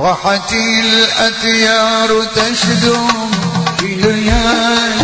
راحت الأثيار تشدو في ليالي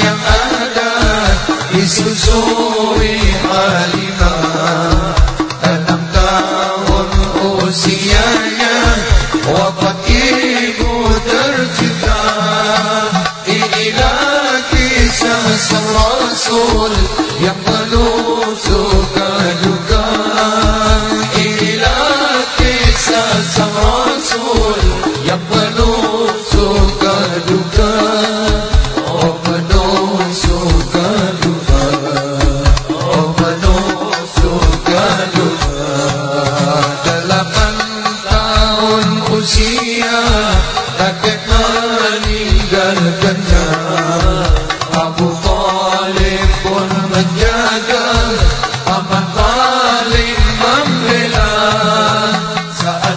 yang ada Disusui Halimah Enam tahun usianya Wafat ibu tercinta. Inilah kisah sang Rasul Kakek meninggalkannya Abu Talib pun menjaga Aman Talib membela Saat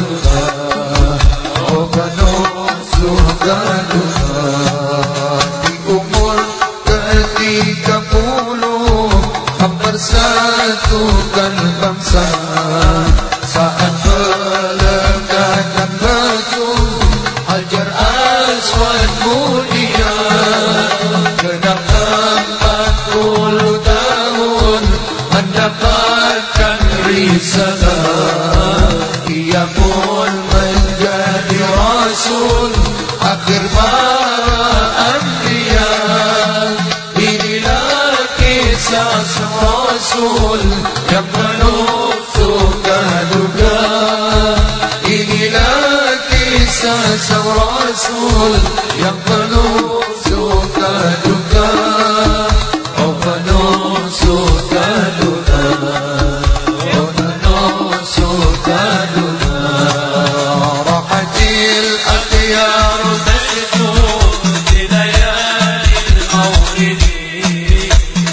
Mulia Genap empat puluh tahun Mendapatkan risalah Ia pun menjadi Rasul Akhir para Anbiya Inilah kisah sang Rasul Yang penuh رسول يقبل سوك دكا وقبل سوك دكا وقبل سوك دكا رحت الأخيار تشف لليالي المولد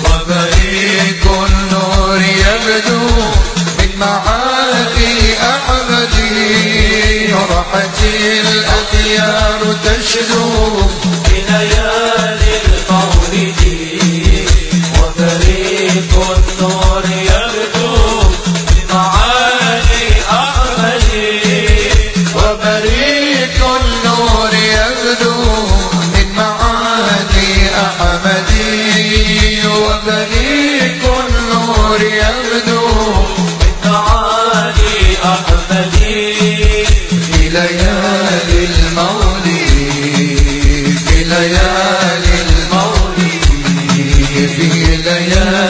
وبريك النور يبدو من معاقي أحمد رحت الأخيار الأخيار تشدو في ليالي القول وفريق النور يبدو بمعالي أعمالي. وفريق النور يبدو من معالي أحمدي. وفريق الأثيار تشدو في ليالي